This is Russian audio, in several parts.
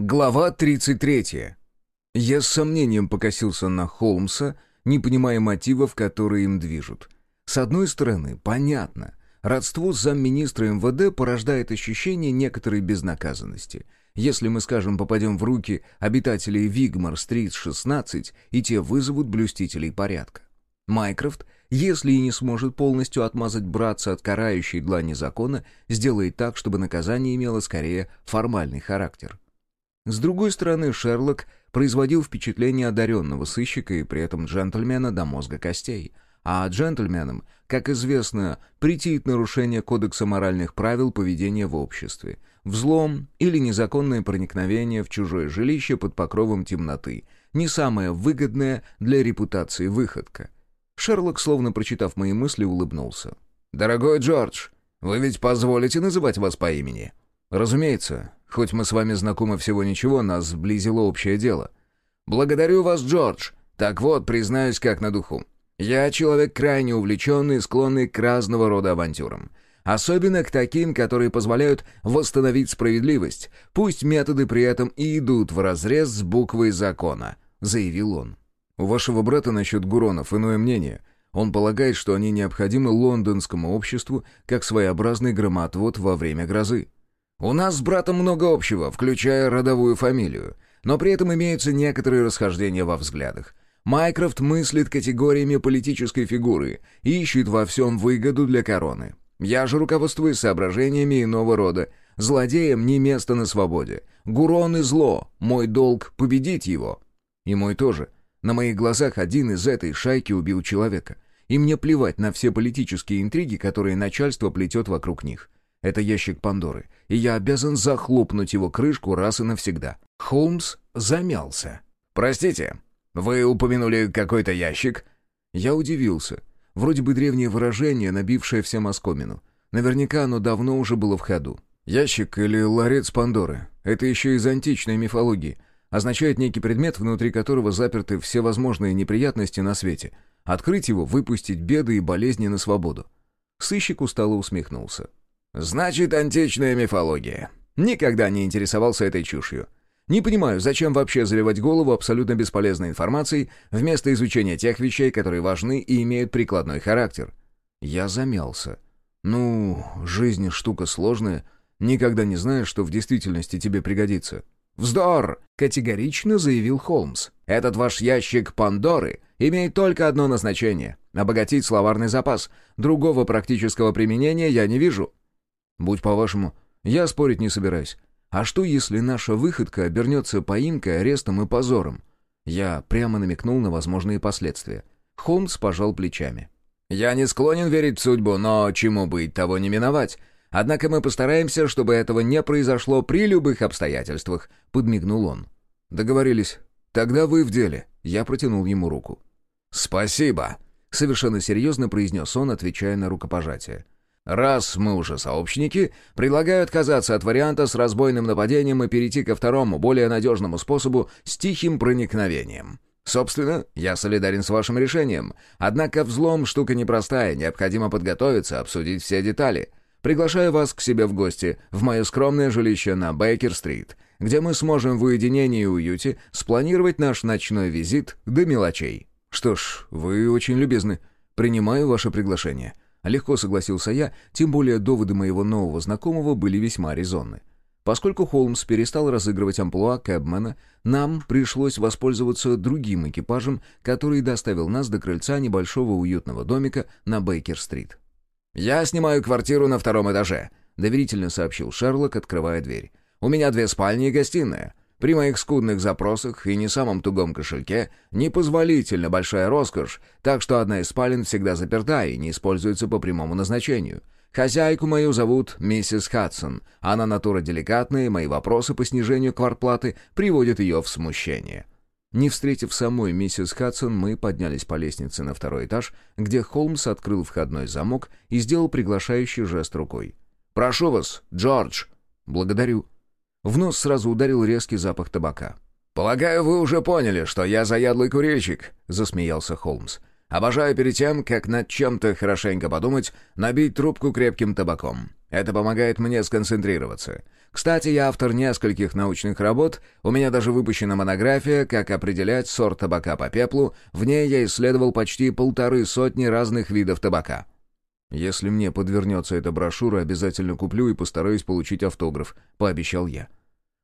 Глава 33. Я с сомнением покосился на Холмса, не понимая мотивов, которые им движут. С одной стороны, понятно. Родство с замминистра МВД порождает ощущение некоторой безнаказанности. Если мы, скажем, попадем в руки обитателей Вигмар-стрит 16, и те вызовут блюстителей порядка. Майкрофт, если и не сможет полностью отмазать братца от карающей длани закона, сделает так, чтобы наказание имело скорее формальный характер. С другой стороны, Шерлок производил впечатление одаренного сыщика и при этом джентльмена до мозга костей. А джентльменам, как известно, претит нарушение кодекса моральных правил поведения в обществе, взлом или незаконное проникновение в чужое жилище под покровом темноты, не самая выгодная для репутации выходка. Шерлок, словно прочитав мои мысли, улыбнулся. «Дорогой Джордж, вы ведь позволите называть вас по имени?» «Разумеется. Хоть мы с вами знакомы всего ничего, нас сблизило общее дело». «Благодарю вас, Джордж. Так вот, признаюсь как на духу. Я человек крайне увлеченный и склонный к разного рода авантюрам. Особенно к таким, которые позволяют восстановить справедливость, пусть методы при этом и идут вразрез с буквой закона», — заявил он. «У вашего брата насчет Гуронов иное мнение». Он полагает, что они необходимы лондонскому обществу как своеобразный громоотвод во время грозы. У нас с братом много общего, включая родовую фамилию, но при этом имеются некоторые расхождения во взглядах. Майкрофт мыслит категориями политической фигуры и ищет во всем выгоду для короны. Я же руководствуюсь соображениями иного рода. Злодеям не место на свободе. Гурон и зло. Мой долг — победить его. И мой тоже. На моих глазах один из этой шайки убил человека. И мне плевать на все политические интриги, которые начальство плетет вокруг них. Это ящик Пандоры, и я обязан захлопнуть его крышку раз и навсегда. Холмс замялся. «Простите, вы упомянули какой-то ящик?» Я удивился. Вроде бы древнее выражение, набившее всем оскомину. Наверняка оно давно уже было в ходу. Ящик или ларец Пандоры — это еще из античной мифологии. Означает некий предмет, внутри которого заперты все возможные неприятности на свете. Открыть его, выпустить беды и болезни на свободу. Сыщик устало усмехнулся. «Значит, античная мифология. Никогда не интересовался этой чушью. Не понимаю, зачем вообще заливать голову абсолютно бесполезной информацией вместо изучения тех вещей, которые важны и имеют прикладной характер». Я замялся. «Ну, жизнь штука сложная. Никогда не знаешь, что в действительности тебе пригодится». «Вздор!» — категорично заявил Холмс. «Этот ваш ящик Пандоры имеет только одно назначение — обогатить словарный запас. Другого практического применения я не вижу. Будь по-вашему, я спорить не собираюсь. А что, если наша выходка обернется поимкой, арестом и позором? Я прямо намекнул на возможные последствия. Холмс пожал плечами. «Я не склонен верить в судьбу, но чему быть, того не миновать. Однако мы постараемся, чтобы этого не произошло при любых обстоятельствах», — подмигнул он. «Договорились. Тогда вы в деле». Я протянул ему руку. «Спасибо», — совершенно серьезно произнес он, отвечая на рукопожатие. Раз мы уже сообщники, предлагаю отказаться от варианта с разбойным нападением и перейти ко второму, более надежному способу с тихим проникновением. Собственно, я солидарен с вашим решением. Однако взлом штука непростая, необходимо подготовиться, обсудить все детали. Приглашаю вас к себе в гости, в мое скромное жилище на Бейкер-стрит, где мы сможем в уединении и уюте спланировать наш ночной визит до мелочей. Что ж, вы очень любезны. Принимаю ваше приглашение. Легко согласился я, тем более доводы моего нового знакомого были весьма резонны. Поскольку Холмс перестал разыгрывать амплуа Кэбмена, нам пришлось воспользоваться другим экипажем, который доставил нас до крыльца небольшого уютного домика на Бейкер-стрит. «Я снимаю квартиру на втором этаже», — доверительно сообщил Шерлок, открывая дверь. «У меня две спальни и гостиная. При моих скудных запросах и не самом тугом кошельке непозволительно большая роскошь, так что одна из спален всегда заперта и не используется по прямому назначению. Хозяйку мою зовут миссис Хадсон. Она натура деликатная, и мои вопросы по снижению квартплаты приводят ее в смущение. Не встретив самой миссис Хадсон, мы поднялись по лестнице на второй этаж, где Холмс открыл входной замок и сделал приглашающий жест рукой. «Прошу вас, Джордж!» «Благодарю», в нос сразу ударил резкий запах табака. «Полагаю, вы уже поняли, что я заядлый курильщик», — засмеялся Холмс. Обожаю перед тем, как над чем-то хорошенько подумать, набить трубку крепким табаком. Это помогает мне сконцентрироваться. Кстати, я автор нескольких научных работ, у меня даже выпущена монография «Как определять сорт табака по пеплу», в ней я исследовал почти полторы сотни разных видов табака. «Если мне подвернется эта брошюра, обязательно куплю и постараюсь получить автограф», — пообещал я.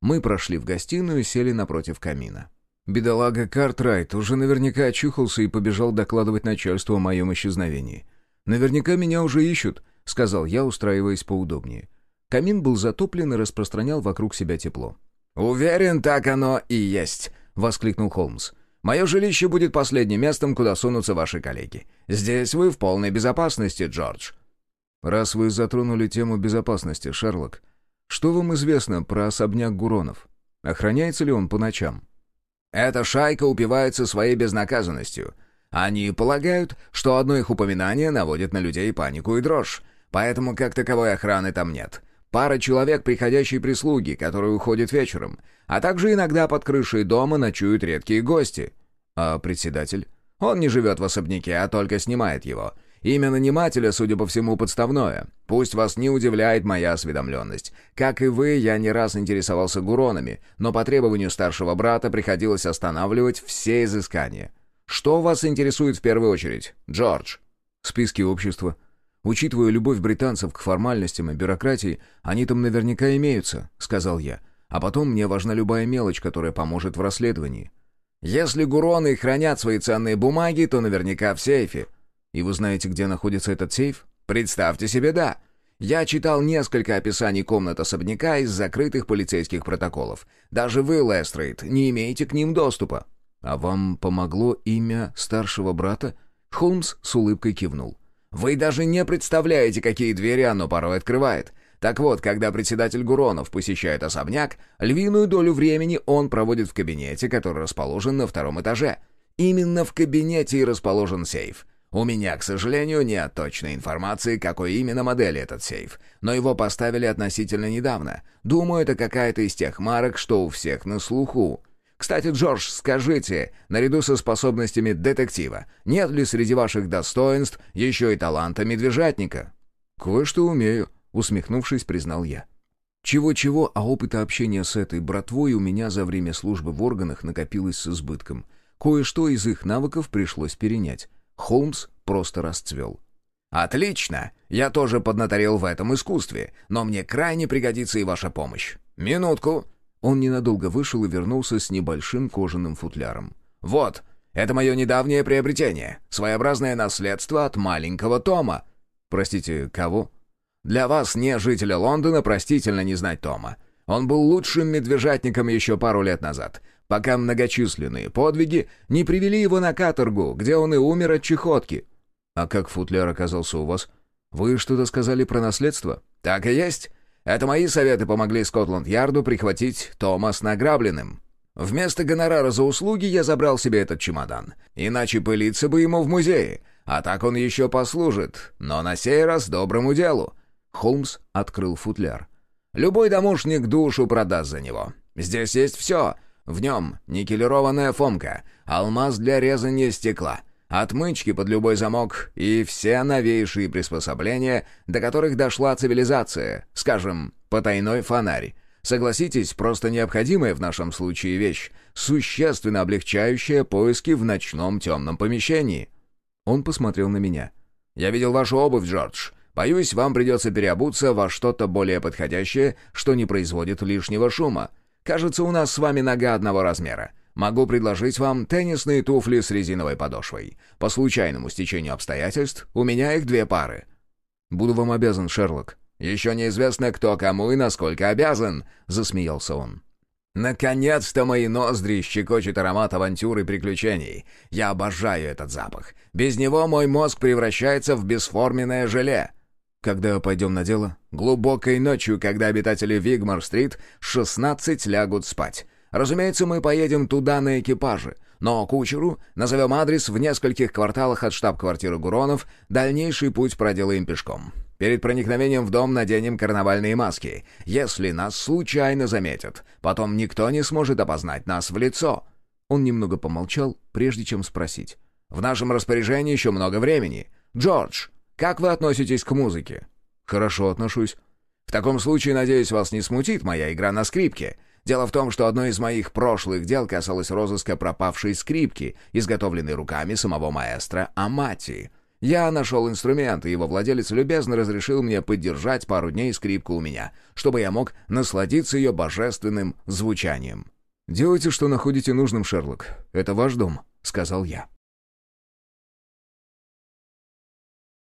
Мы прошли в гостиную и сели напротив камина. Бедолага Картрайт уже наверняка очухался и побежал докладывать начальству о моем исчезновении. «Наверняка меня уже ищут», — сказал я, устраиваясь поудобнее. Камин был затоплен и распространял вокруг себя тепло. «Уверен, так оно и есть», — воскликнул Холмс. «Мое жилище будет последним местом, куда сунутся ваши коллеги. Здесь вы в полной безопасности, Джордж». «Раз вы затронули тему безопасности, Шерлок, что вам известно про особняк Гуронов? Охраняется ли он по ночам?» «Эта шайка упивается своей безнаказанностью. Они полагают, что одно их упоминание наводит на людей панику и дрожь, поэтому как таковой охраны там нет». Пара человек приходящей прислуги, которые уходят вечером, а также иногда под крышей дома ночуют редкие гости. А председатель? Он не живет в особняке, а только снимает его. Имя нанимателя, судя по всему, подставное. Пусть вас не удивляет моя осведомленность. Как и вы, я не раз интересовался гуронами, но по требованию старшего брата приходилось останавливать все изыскания. Что вас интересует в первую очередь, Джордж? Списки общества, Учитывая любовь британцев к формальностям и бюрократии, они там наверняка имеются», — сказал я. «А потом мне важна любая мелочь, которая поможет в расследовании». «Если гуроны хранят свои ценные бумаги, то наверняка в сейфе». «И вы знаете, где находится этот сейф?» «Представьте себе, да. Я читал несколько описаний комнат особняка из закрытых полицейских протоколов. Даже вы, Лестрейд, не имеете к ним доступа». «А вам помогло имя старшего брата?» Холмс с улыбкой кивнул. Вы даже не представляете, какие двери оно порой открывает. Так вот, когда председатель Гуронов посещает особняк, львиную долю времени он проводит в кабинете, который расположен на втором этаже. Именно в кабинете и расположен сейф. У меня, к сожалению, нет точной информации, какой именно модели этот сейф, но его поставили относительно недавно. Думаю, это какая-то из тех марок, что у всех на слуху. Кстати, Джордж, скажите, наряду со способностями детектива, нет ли среди ваших достоинств еще и таланта медвежатника?» «Кое-что умею», — усмехнувшись, признал я. Чего-чего, а опыта общения с этой братвой у меня за время службы в органах накопилось с избытком. Кое-что из их навыков пришлось перенять. Холмс просто расцвел. «Отлично! Я тоже поднаторел в этом искусстве, но мне крайне пригодится и ваша помощь. Минутку!» Он ненадолго вышел и вернулся с небольшим кожаным футляром. «Вот, это мое недавнее приобретение. Своеобразное наследство от маленького Тома». «Простите, кого?» «Для вас, не жителя Лондона, простительно не знать Тома. Он был лучшим медвежатником еще пару лет назад, пока многочисленные подвиги не привели его на каторгу, где он и умер от чехотки». «А как футляр оказался у вас? Вы что-то сказали про наследство?» «Так и есть. Это мои советы помогли Скотланд-Ярду прихватить Тома с награбленным. Вместо гонорара за услуги я забрал себе этот чемодан. Иначе пылиться бы ему в музее. А так он еще послужит, но на сей раз доброму делу». Холмс открыл футляр. «Любой домушник душу продаст за него. Здесь есть все. В нем никелированная фомка, алмаз для резания стекла» отмычки под любой замок и все новейшие приспособления, до которых дошла цивилизация, скажем, потайной фонарь. Согласитесь, просто необходимая в нашем случае вещь, существенно облегчающая поиски в ночном темном помещении. Он посмотрел на меня. «Я видел вашу обувь, Джордж. Боюсь, вам придется переобуться во что-то более подходящее, что не производит лишнего шума. Кажется, у нас с вами нога одного размера. Могу предложить вам теннисные туфли с резиновой подошвой. По случайному стечению обстоятельств у меня их две пары». «Буду вам обязан, Шерлок». «Еще неизвестно, кто кому и насколько обязан», — засмеялся он. «Наконец-то мои ноздри щекочет аромат авантюр и приключений. Я обожаю этот запах. Без него мой мозг превращается в бесформенное желе». «Когда пойдем на дело?» «Глубокой ночью, когда обитатели Вигмар-стрит 16 лягут спать. Разумеется, мы поедем туда на экипаже, но кучеру назовем адрес в нескольких кварталах от штаб-квартиры Гуронов, дальнейший путь проделаем пешком. Перед проникновением в дом наденем карнавальные маски. Если нас случайно заметят, потом никто не сможет опознать нас в лицо». Он немного помолчал, прежде чем спросить. В нашем распоряжении еще много времени. Джордж, как вы относитесь к музыке?» «Хорошо отношусь». «В таком случае, надеюсь, вас не смутит моя игра на скрипке. Дело в том, что одно из моих прошлых дел касалось розыска пропавшей скрипки, изготовленной руками самого маэстро Амати. Я нашел инструмент, и его владелец любезно разрешил мне поддержать пару дней скрипку у меня, чтобы я мог насладиться ее божественным звучанием». «Делайте, что находите нужным, Шерлок. Это ваш дом», — сказал я.